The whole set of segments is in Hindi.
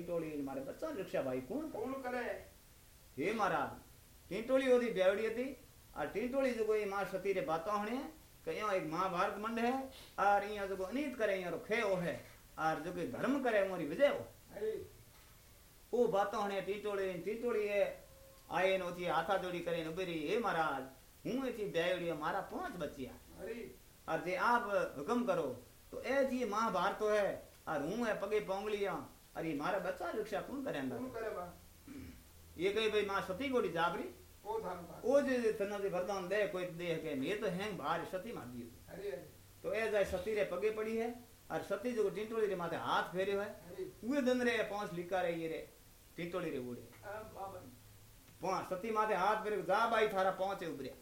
टींटोली मारे बच्चा रिक्शा भाई कौन कौन करे हे महाराज टींटोली ओदी बेवड़ी थी और टींटोली जो कोई माँ सती रे बातों हणे कि यो एक महाभारत मंड है और इया जो अनीत करे इया खे ओ है और जो कोई धर्म करे मोरी विजय हो ओ बातों हणे टीटोली टीटोली ए आए नो थी हाथा जोड़ी करे उबेरी हे महाराज हूँ एथी बेवड़ी मारा पाँच हरी और जे आप हुक्म करो तो ए जी महाभारत है और हूँ है पगे पोंगलिया अरे मारा बच्चा रिक्शा कौन करे अंदर कौन करे बा ये कही भाई माँ सती गोड़ी जाबरी ओ जे जे वरदान दे कोई दे के ये तो हैंग बाहर सती मार दियो हरी हरी तो ए जाए सती रे पगे पड़ी है और सती जो टिंटोली रे माथे हाथ फेरियो है उहे दिन रे पाँच लिका रे ये रे टिंटोली रे उड़े। पाँच सती माथे हाथ फेरियो जा भाई थारा पहुँचे उबरिया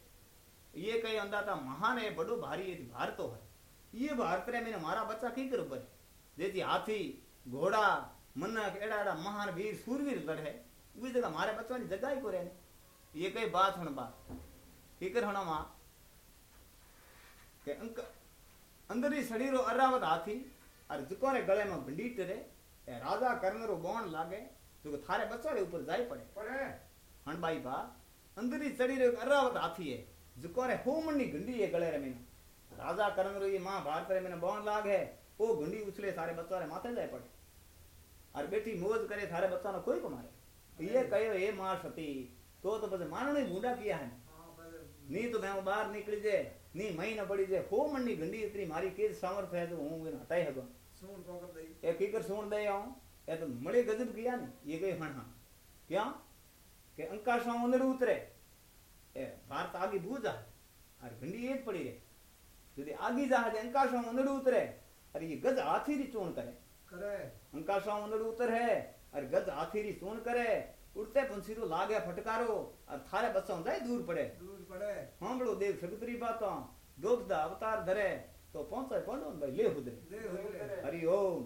ये कही अंदा था महान है बड़ो भारी है भारत तो है। ये भारत रे मैंने मारा बच्चा की कर ऊपर जेती हाथी घोड़ा मनक एड़ा एड़ा महान वीर सूरवीर लड़े उस जगह मारे बच्चा की जगह ही को रहने ये कई बात हण बात कर हणा माँ के अंक अंदर ही सड़ी रो अरावत हाथी और जिको रे गले में भंडीट रे ए राजा कर्ण रो बोन लागे जो थारे बच्चा रे ऊपर जाई पड़े पड़े हण बाई बा अंदर ही चढ़ी रो अरावत हाथी है जिको रे होमनी गंडी है गले रे मैंने राजा कर्ण रो ये माँ भारत रे मैंने बोन लाग है ओ गंडी उछले सारे बच्चा रे माथे जाए पड़े और बेटी मौज करे थारे बच्चा ने कोई को मारे? ये कहो हे माँ सती तो तो बस मानो ने बूढ़ा किया है? हाँ नी तो मैं बाहर निकली जे नी मई न पड़ी जे हो मंडी गंडी इतनी मारी के सामर्थ है तो हूँ बिन हटाई हगो. सुन तो कर दई। ए कीकर सुन दे आऊँ ए तो मड़े गजब किया ने? ये कहे हण हण क्या? के अंका सो अंदर उतरे। ए भारत आगे बूझा और गंडी एक पड़ी रे। यदि आगे जा जे अंका सो अंदर उतरे। अरे ये गज हाथी री चोण करे। करे। उतर है और गज हाथीरी सून करे। उड़ते पंसीरो लागे फटकारो और थारे बच्चा है दूर पड़े। दूर पड़े। हम लोग देख सकतरी अवतार धरे तो पहुँचा पहुंचो ले हुदरे हरि ओम।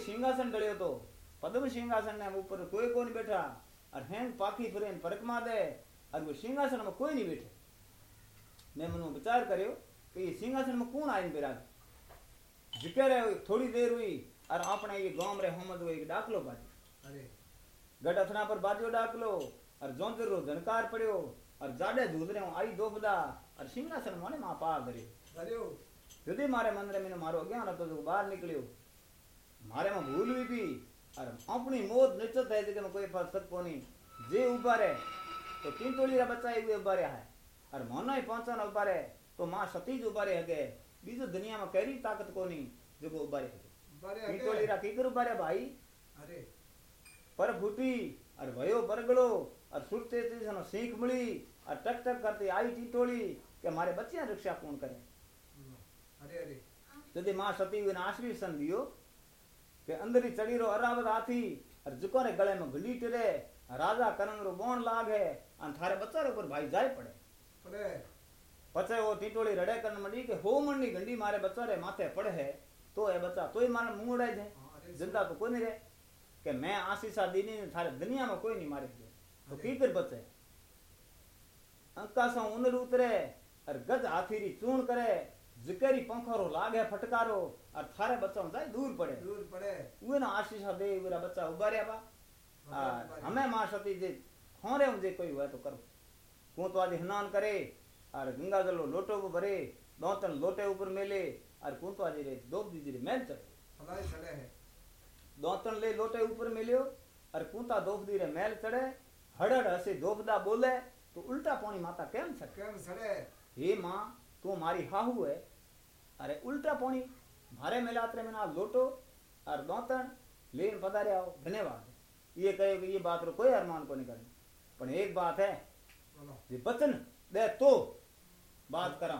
सिंहासन डळ्यो तो। पद्म सिंहासन ने ऊपर कोई कोनी बैठा? और हेंग पाखी फिरेन परक दे। और वो सिंहासन में कोई नहीं बैठे। मैं मनु विचार करियो कि ये सिंहासन में कौन आइन बिराज ज़िक्र है थोड़ी देर हुई और अपने ये गाँव रे हमद एक डाकलो बाजो। अरे। गटथना पर बाजो डाकलो और जोंदर रो झनकार पड़ो और जाडे दूध रे आई दो बदा और सिंहासन माने माँ पा धरे अरे यदि मारे मंदिर में मारो अज्ञान तो बाहर निकलियो। મારેમાં ભૂલ વીપી અરે આપણી મોત નિશ્ચિત થાય છે કે કોઈ ફરસદ કોની જે ઉભા રહે તો ટીંટોળીરા બચ્ચા એવું ઉભા રહ્યા અરે મોનોય પહોંચવાનો ઉભા રહે તો માં સતી જ ઉભા રહે હગે બીજું દુનિયામાં કેરી તાકત કોની જો ઉભા રહે ટીંટોળીરા કી કરું ઉભા રહે ભાઈ અરે પર ફૂટી અરે વયો પરગળો અરે સુરતે તીસનો શીખ મળી અરે ટક ટક કરતી આવી ટીંટોળી કે મારે બચ્ચા રક્ષા કોણ કરે અરે અરે જદી માં સતી આશ્રી સંધિયો ते अंदर ही चढ़ी रो अरावत हाथी और जुको रे गले में गली टे राजा करंग रो बोण है अन थारे बच्चा रो पर भाई जाय पड़े पड़े पचे वो टीटोली रड़े कर मंडी के हो मंडी गंडी मारे बच्चा रे माथे पड़े है तो है बच्चा तो ही मारे मुँह उड़ाई जाए ज़िंदा तो कोई नहीं रे के मैं आशीषा दीनी ने थारे दुनिया में कोई नहीं मारे तो की कर बचे अंका सा उनर उतरे और गज हाथी री चूण करे जिकेरी पंखरो लागे फटकारो और थारे बच्चा जाए दूर पड़े दूर पड़े उहे ना आशीष दे मेरा बच्चा उबारे बा और हमें माँ सती जे खोरे जे कोई हुआ तो करो को तो आज हनान करे और गंगा जल लोटो को भरे दौतन लोटे ऊपर मेले और को तो आज रे दो दीदी रे मैल चढ़े हमारे चढ़े है दौतन ले लोटे ऊपर मिलियो और कुंता दोखदी रे मैल चढ़े हड़ड़ हसे दोखदा बोले तो उल्टा पानी माता केम सड़े केम सड़े हे माँ तू मारी हाहू है अरे उल्टा पानी मारे मिलात्रे में ना लोटो और दोतन लेन पधारे आओ। धन्यवाद। ये कहे कि ये बात रो कोई अरमान को नहीं करनी पर एक बात है ये बचन दे तो बात करा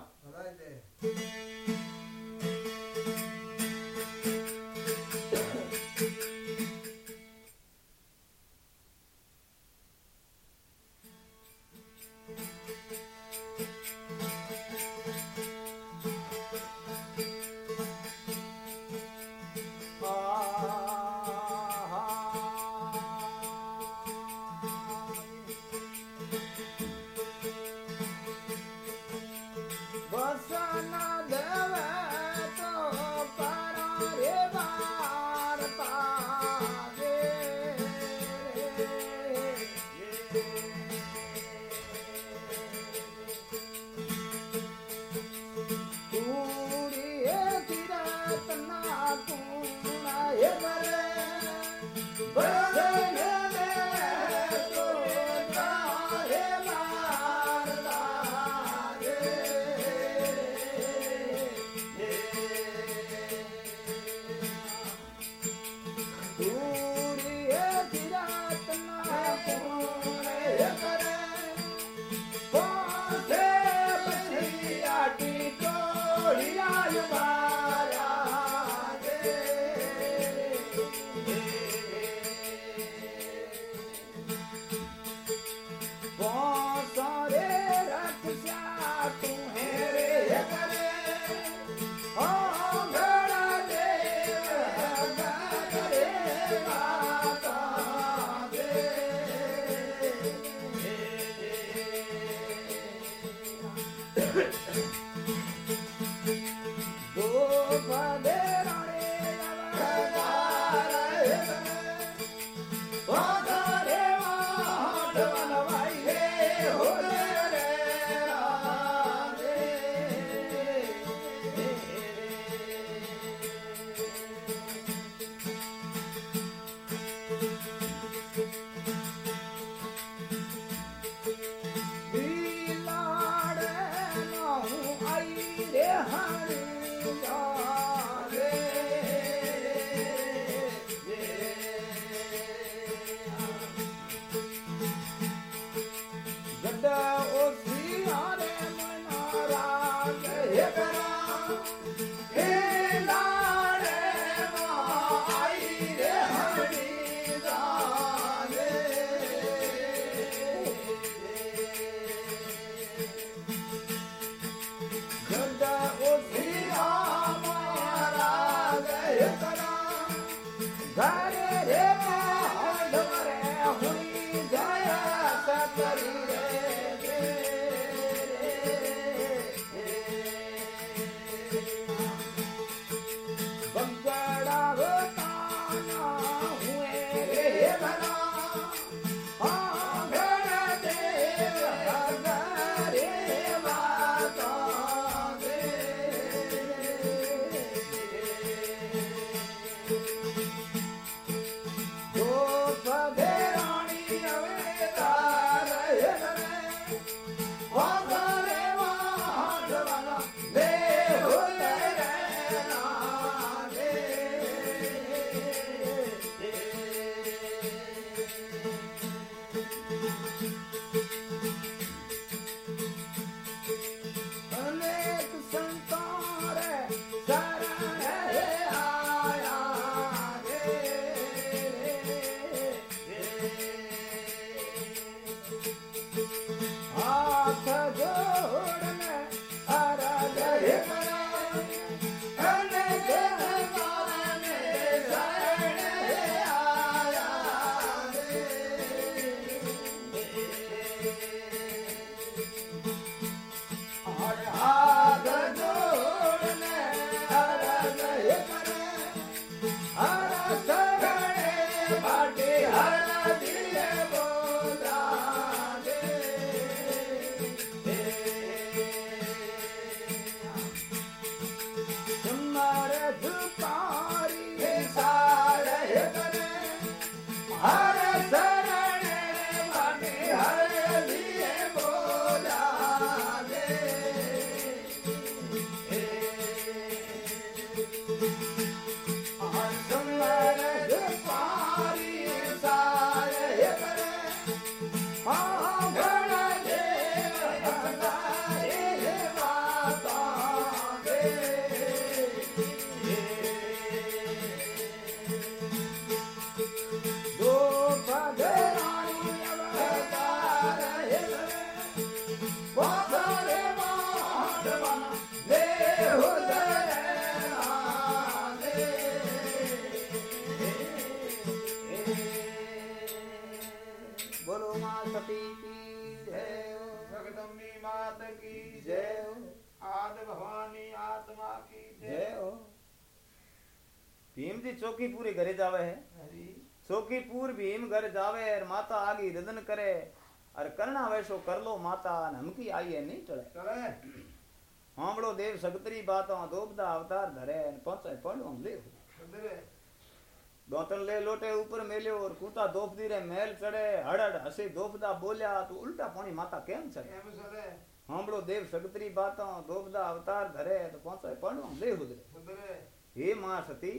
चौकी पूरी घरे जावे है। चौकी पूर भीम घर जावे और माता आगी रदन करे और करना वैसो कर लो माता नमकी आई है नहीं टले चले हामड़ो देव सगतरी बातों दोबदा अवतार धरे पहुँचे पड़ो ले दोतन ले लोटे ऊपर मेल्यो और कूता दोपदी रे महल चढ़े हड़ड़ हसे दोपदा बोलिया तो उल्टा पानी माता केम चढ़े? हामड़ो देव सगतरी बातों दोबदा अवतार धरे तो पहुँचे पड़ो ले हे माँ सती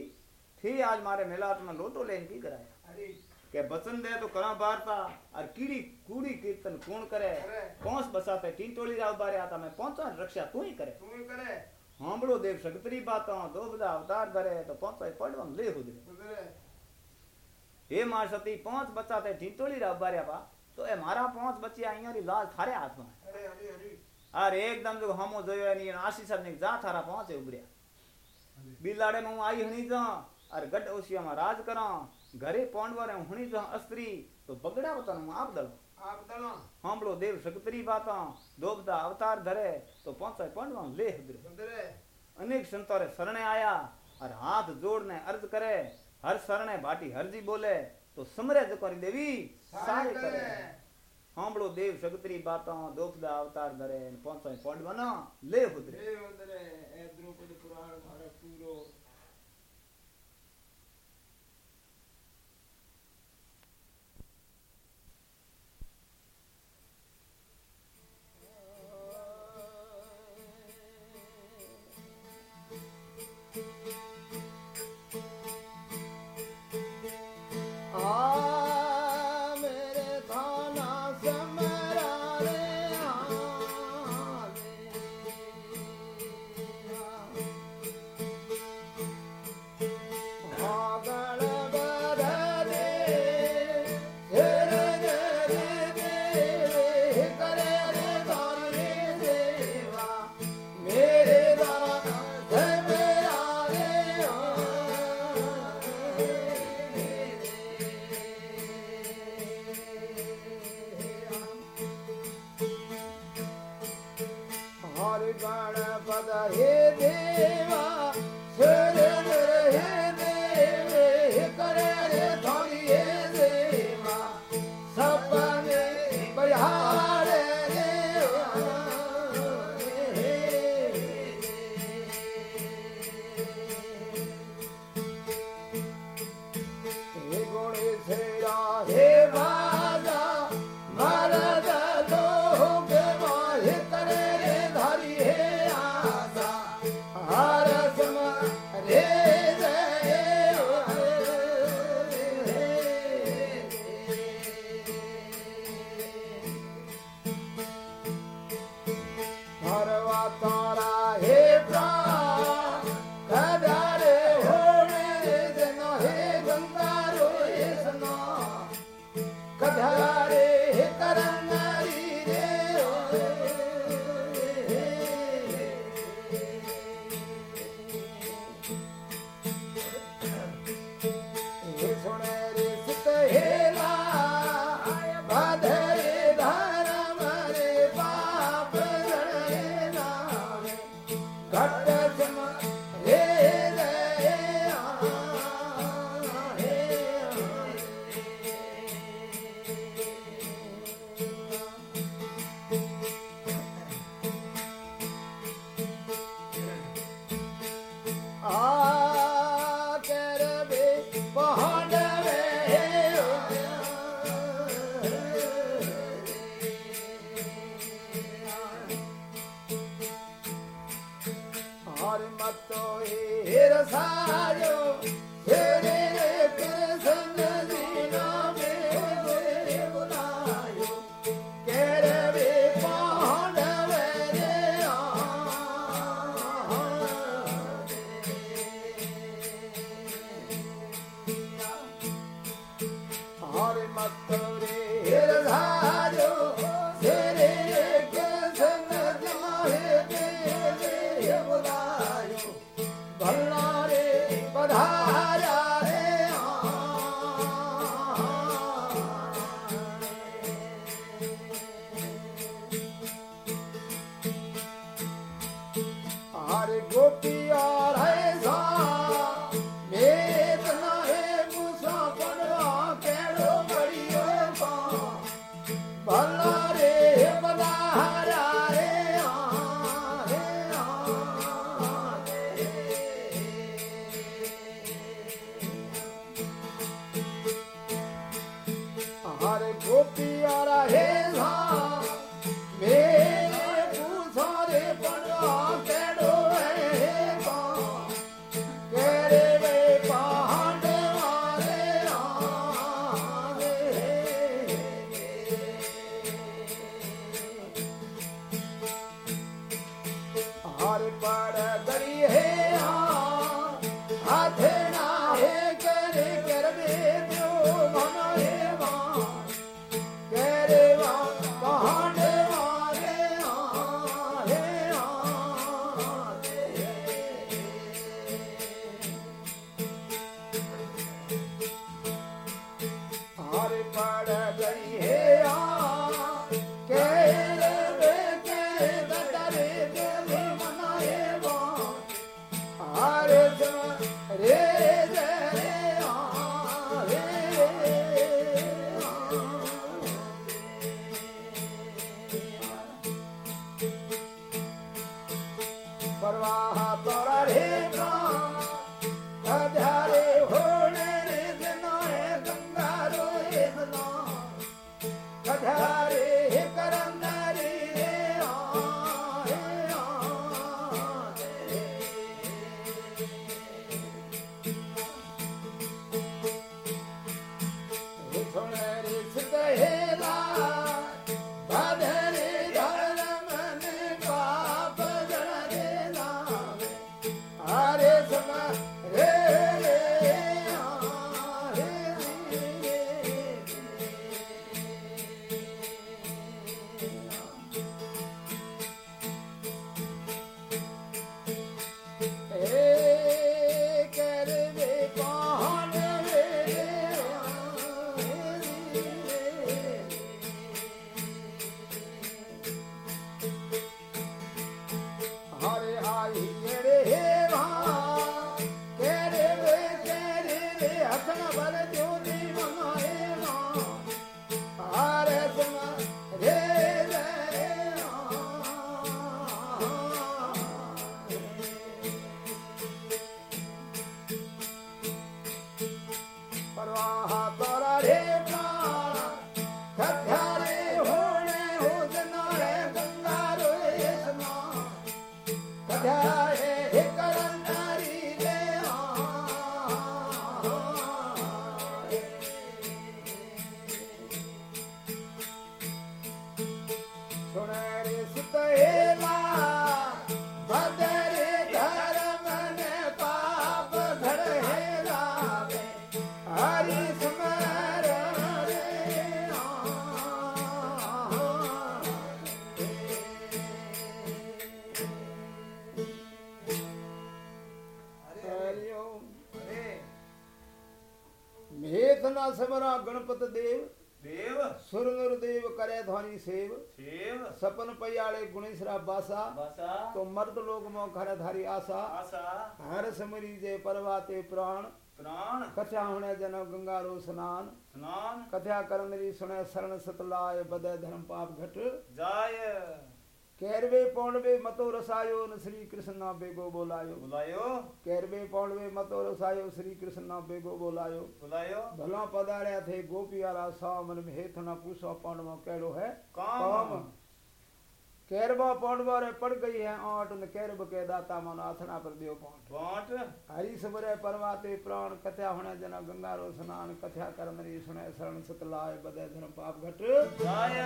थी आज मारे मिलात में लोटो लेन की कराया के बचन दे तो करा बारता और कीड़ी कूड़ी कीर्तन कौन करे? करे। पहुँच बसाते टीटोली राव बारे आता मैं पहुँचा रक्षा तू ही करे। तू ही करे। हांबड़ो देव सगतरी बातों दो बदा अवतार धरे तो पहुँचा पड़वन ले हुदरे सुंदर हे मार सती पहुँच बचाते टीटोली राव बारे पा तो ए मारा पहुँच बची आई और लाल थारे हाथ में। है। और एकदम जो हमो जोयो नहीं आशीष ने जा थारा पहुँचे उबरिया बिलाड़े में आई हणी जा। और गड ओसिया में राज करा घरे पौंडवा रे हणी जा अस्त्री तो बगड़ा वतन हूँ आप दलो आप दलो हांबड़ो देव सगतरी बाता दोबदा अवतार धरे तो पहुँचे पौंडवा ले हुदरे अनेक संतों रे शरणे आया और हाथ जोड़ने अर्ज़ करे हर शरणे भाटी हरजी बोले तो समरे जकोरी देवी सहाय करे। हांबड़ो देव सगतरी बाता दोबदा अवतार धरे न पहुँचे पौंडवा ना ले हुदरे हे सुंदर ए द्रौपदी पुराण मारा पूरो गणपत देव। देव सुर नर देव करे ध्वनि सेव। सेव। सपन पयाड़े गुणेशरा बासा। बासा। तो मर्द लोग मो घर धारी आशा आशा हर समरी जे परवाते प्राण। प्राण। कथा हुणे जन गंगारो स्नान। स्नान। कथा करन री सुने शरण सतलाय बदे धर्म पाप घट। जाय। कैरवे पौणवे मतो रसायो न श्री कृष्णा बेगो बोलायो बुलायो कैरवे पौणवे मतो रसायो श्री कृष्णा बेगो बोलायो बुलायो भला पधारया थे गोपियारा सा मन में हेथ न पूछो पौनवा कहलो है काम, कैरवा पौनवा रे पड़ गई है आठ न कैरब के दाता मन आथना पर दियो पौट पौट हरि सबरे परमाते प्राण कथा होने जना गंगा रो स्नान कथा कर मरी सुने शरण सतलाय बदे धर्म पाप घट जाय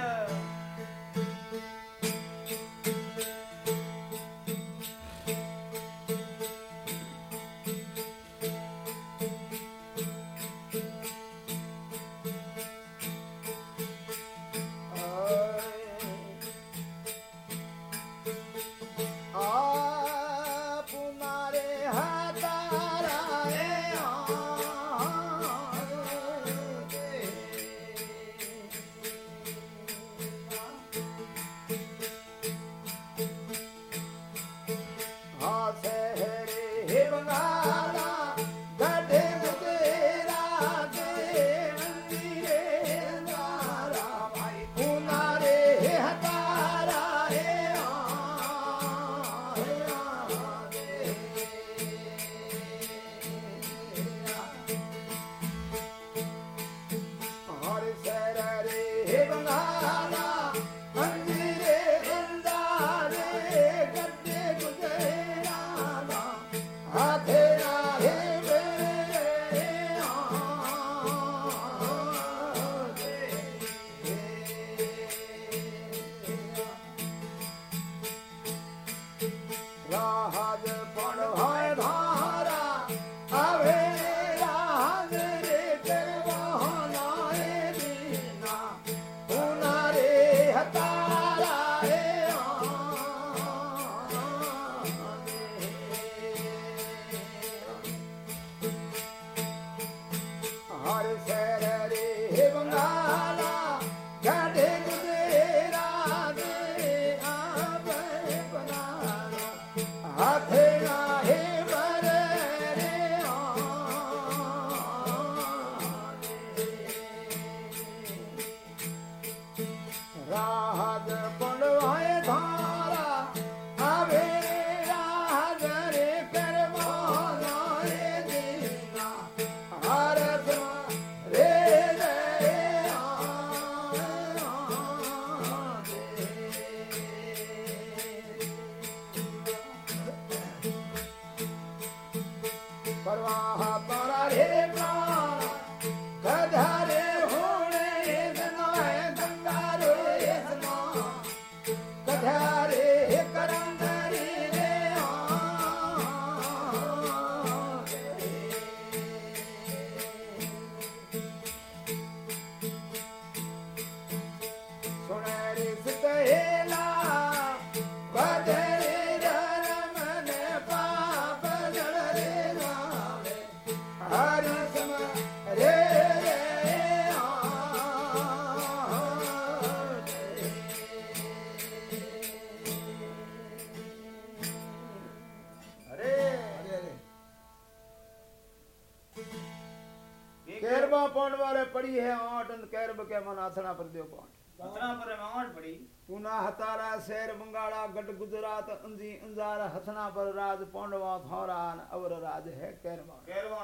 पूना हतारा शहर बंगाड़ा गट गुजरात अंजी अंजार हथना पर राज पौंडवा थौरान अवर राज है कैरवा कैरवा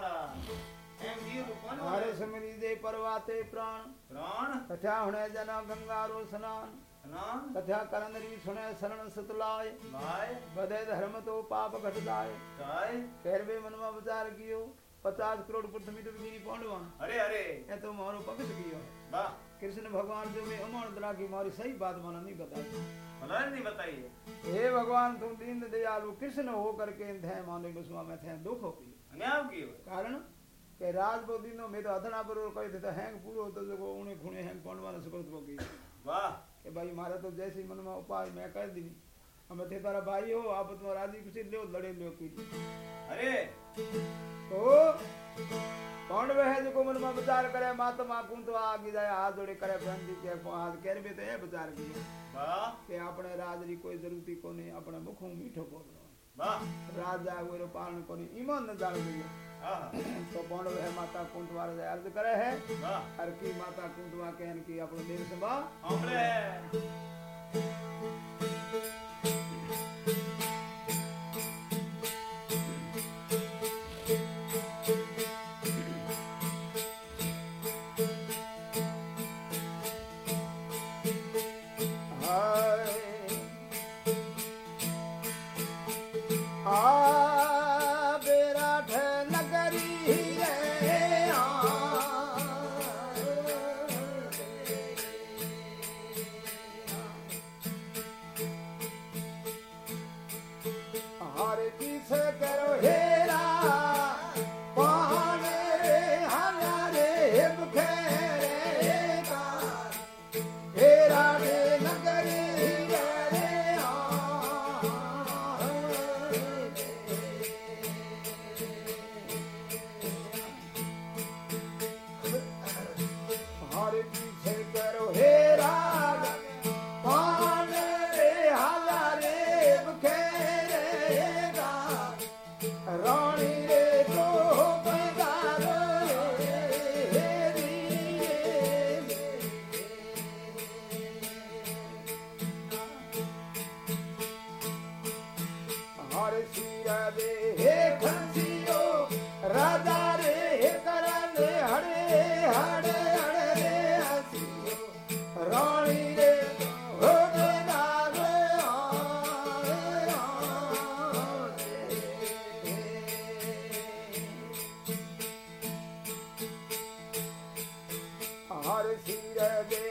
हरे समरी दे परवाते प्राण। प्राण? कथा हुने जना गंगा रो स्नान। कथा करंदरी सुने शरण सतलाय। बदे धर्म तो पाप घट जाए कैरवे मनवा विचार कियो। पचास करोड़ पृथ्वी तो गिरी पौंडवा अरे अरे। ये तो मारो पगत कियो। वाह। कृष्ण भगवान जो मैं उमर दरा की मारी सही बात मना नहीं बताई। नहीं बताई हे। भगवान तुम दीन दयालु कृष्ण हो करके थे मानो गोस्वा में थे दुख हो की कारण के राज बो दिनो मैं तो अथना पर कह देते हैंग पूरो तो जो उने खुने हैंग कौन वाला सुकृत हो की वाह। के भाई मारा तो जैसे मन में उपाय मैं कह दी। हम थे तारा भाई हो आप तो राज़ी कुछ लो लड़े लो की अरे! तो, कौन वह जो मन में विचार करे मातमा कुंतो आगे जाए हाथ जोड़े करे ब्रह्म जी के को हाथ केर भी तो ये विचार की हाँ। किए के अपने राजरी कोई जरूरती को नहीं अपने मुख में मीठो बोल को हाँ। राजा वेरो पालन को नहीं ईमान न जान दिए हाँ। तो कौन वह माता कुंतवा जाए अर्ज़ करे है? हर की माता कुंतवा कहन की अपने देर से देव सभा। सिर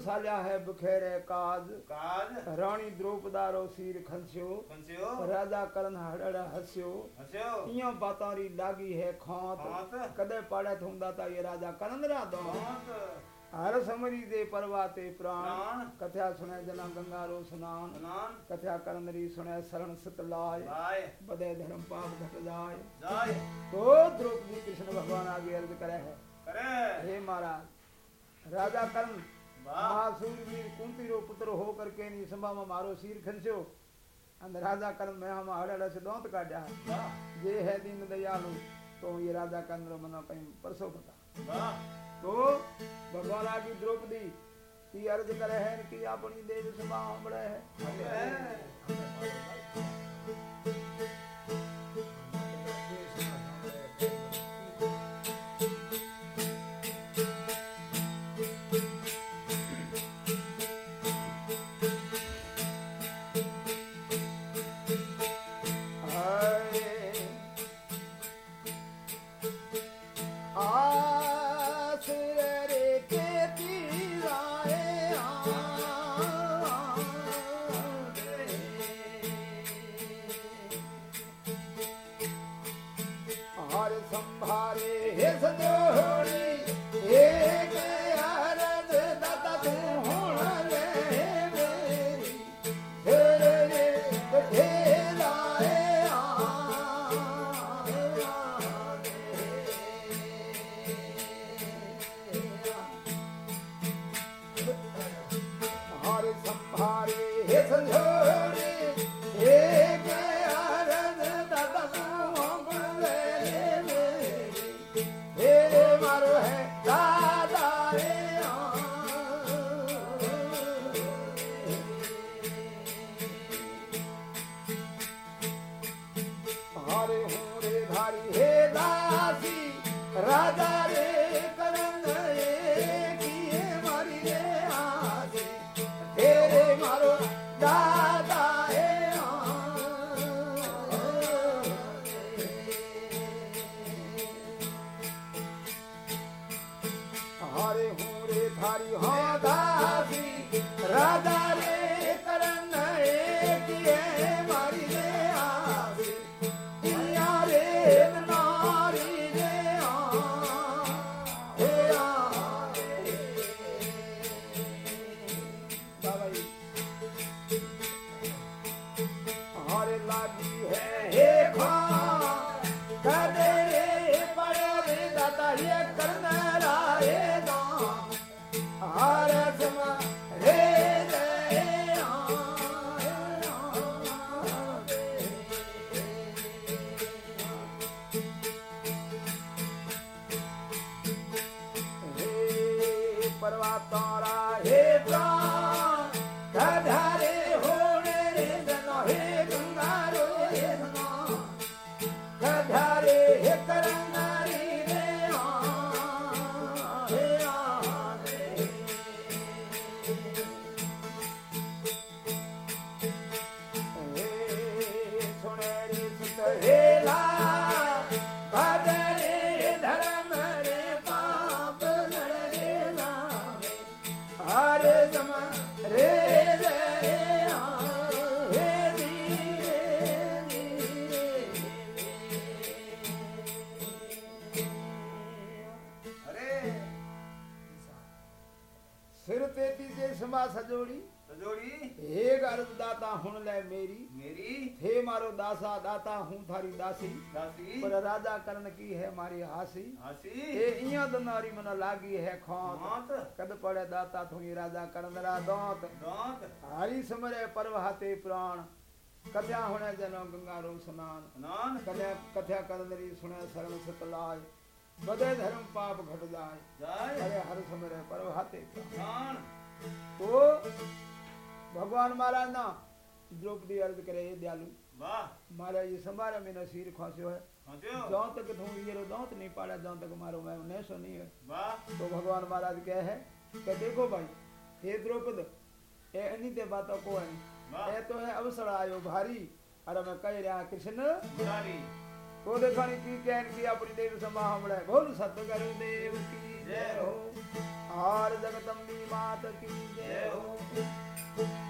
साल्या है बखेरे काज। काज। रानी द्रौपदारो सिर खंस्यो। पंचयो राजा करण हड़ड़ हस्यो। हस्यो। इयो बातां री लागी है खांत। कदे पाड़े थूंदा ता ये राजा करण रा दो हर समरी दे परवाते प्राण। प्राण। सुने जना गंगा रो स्नान। कथया करण री सुने शरण सत लाय। बदे धर्म पाप घट जाय। जाय। तो द्रौपदी कृष्ण भगवान आगे अर्ज़ करे है। करे। हे महाराज राजा कर्ण वाह। महासूरवीर कुंती रो पुत्र हो करके नी संभा में मारो सिर खनस्यो अंद राजा कर्ण में हम हड़ड़ से दोंत काटा जे है दीन दयालु तो ये राजा कर्ण रो मनो कहीं परसो पता। तो भगवान आगी द्रौपदी की अर्ज़ करे है कि अपनी देव सभा बड़े है। सिर ते पीजे सुमा सजोड़ी जोड़ी। एक अर्ज़ दाता हुन ले मेरी। मेरी। हे मारो दासा दाता हूँ थारी दासी। दासी। पर राजा करण की है मारी हासी? हासी। हे इया दनारी मन लागी है खोत। कद पड़े दाता थुई राजा करण रा दोत। दोत। हरि समरे परवाते प्राण। कथ्या हुणे जनो गंगा रो स्नान। स्नान। कथ्या कथ्या करंदरी सुने शरण सतलाय बदे धर्म पाप घट जाए। अरे हर समय पर भाते तो भगवान महाराज ना द्रौपदी अर्ज़ करे हे दयालु। वाह। मारा ये सिर खोस्यो है। हंत्यो जहाँ तक थू ये रो दांत नहीं पाड़ा जहाँ तक मारो मैं उन्हें सो नहीं है। वाह। तो भगवान महाराज कहे है कि देखो भाई हे द्रौपद ए अन्य ते बातों को है। ए तो है अवसर आयो भारी अरे मैं कह रहा कृष्ण। मुरारी तो देखानी की कहन की अपनी देव समा हमले बोल सत्य करो देव की जय हो। हार जगदम्बी मात की जय हो। आए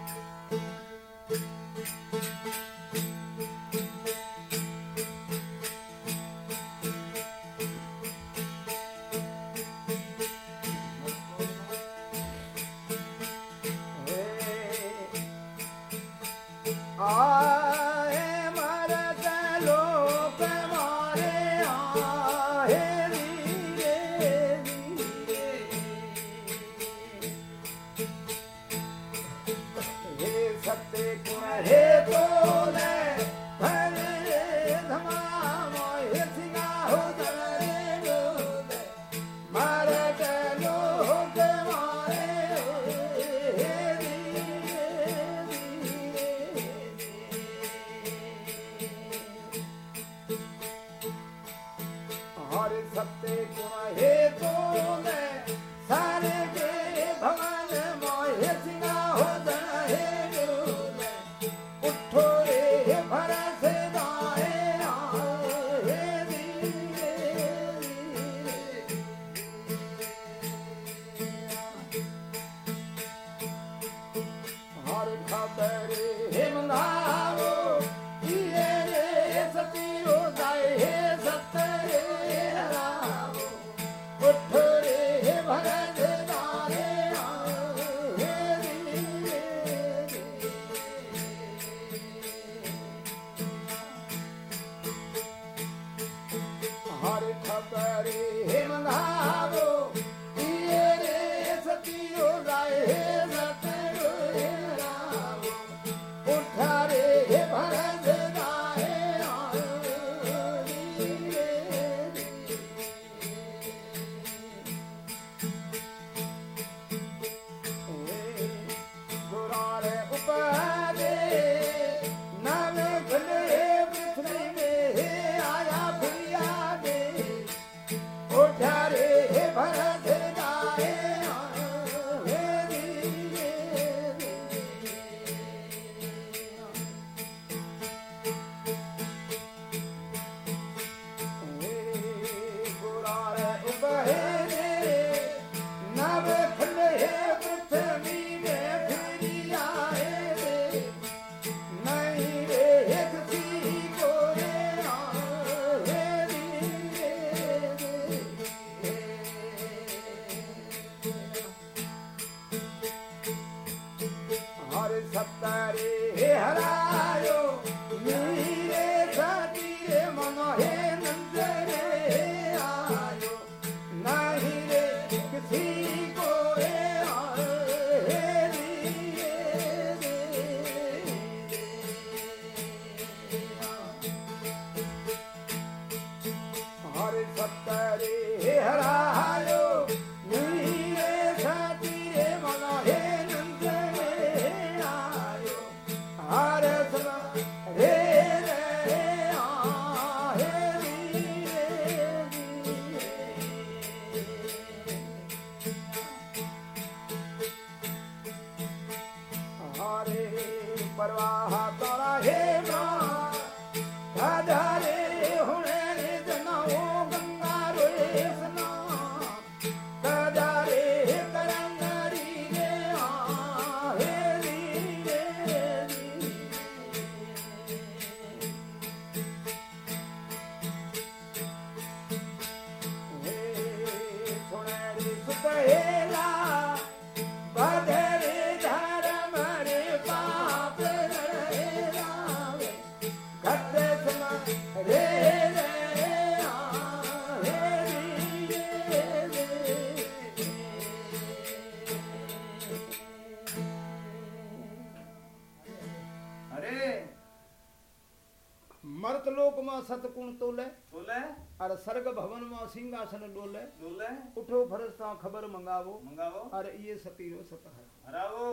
सिंहासन डोले। बोले उठो फरस्ता खबर मंगावो। मंगावो। और ये सतीरो सत है। हरावो।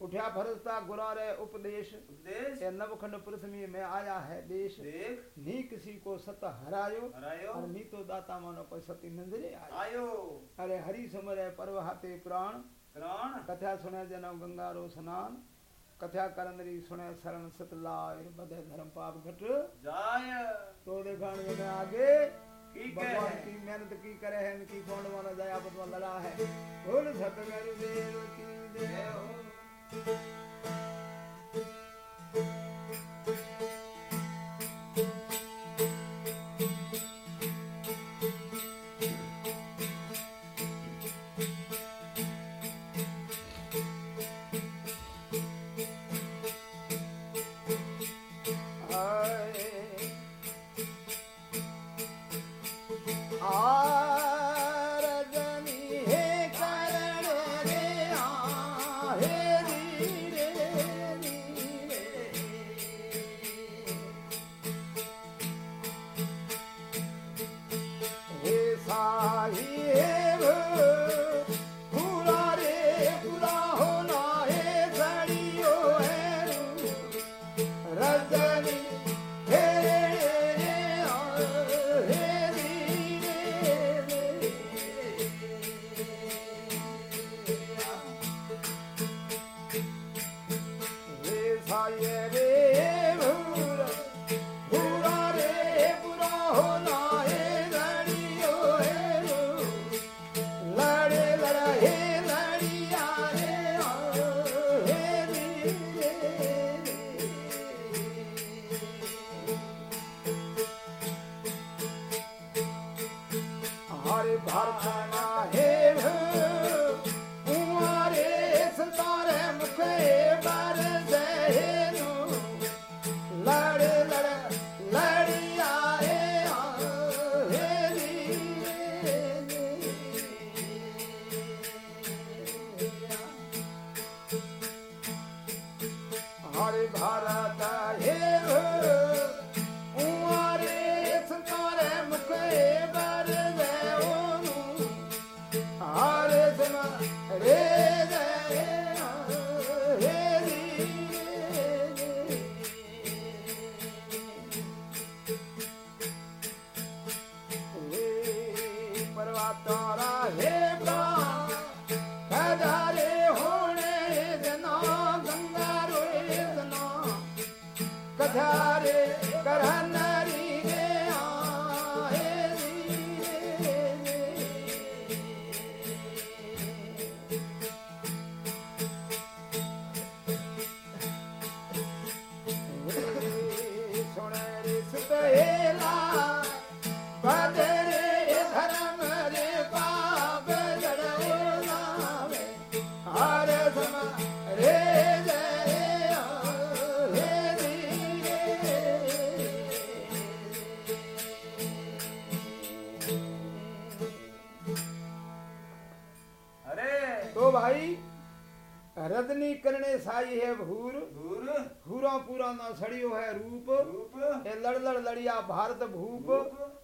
उठ्या फरस्ता गुरा रे उपदेश। उपदेश। ये नवखंड पृथ्वी में आया है देश। देख। नी किसी को सत हरायो। हरायो। और नी तो दाता मानो कोई सती नंदरे आयो। अरे हरि समरे परवहाते प्राण। प्राण। कथा सुने जनो गंगारो स्नान। कथा करंदरी सुने शरण सत लाय बदे धर्म पाप घट। जाय। तो देखाण में आगे। भगवान की मेहनत की करे है इनकी कौन माना आपस में लड़ा है? बोल सतगुरु देव की जय साई है भूर। धूर भूरा पूरा ना सड़ियो है रूप। रूप। ए लड़ लड़ लड़िया भारत भूप।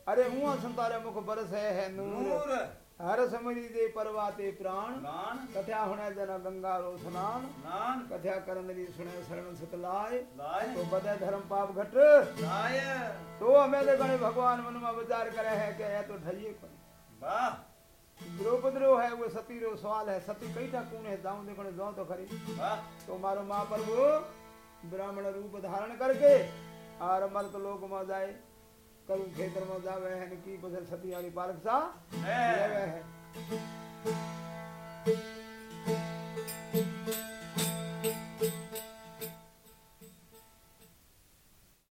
अरे हुआ संतारे मुख बरस है, है नूर। नूर। हर समरी दे परवाते प्राण। कथ्या होने जन गंगा रो स्नान। नान कथ्या करनरी सुने शरण सत लाए तो बदे धर्म पाप घट। तो हमें तो गणे भगवान मन में विचार करे है कि यह तो कोनी। वाह। द्रौपदी है वो सती रो सवाल है। सती कई था कौन है? दाऊ देखो जाऊँ तो खरी। वाह तो मारो माँ वो ब्राह्मण रूप धारण करके और मर्त लोक में जाए। करु खेतर में जावे है की बदल सती वाली पालक सा है।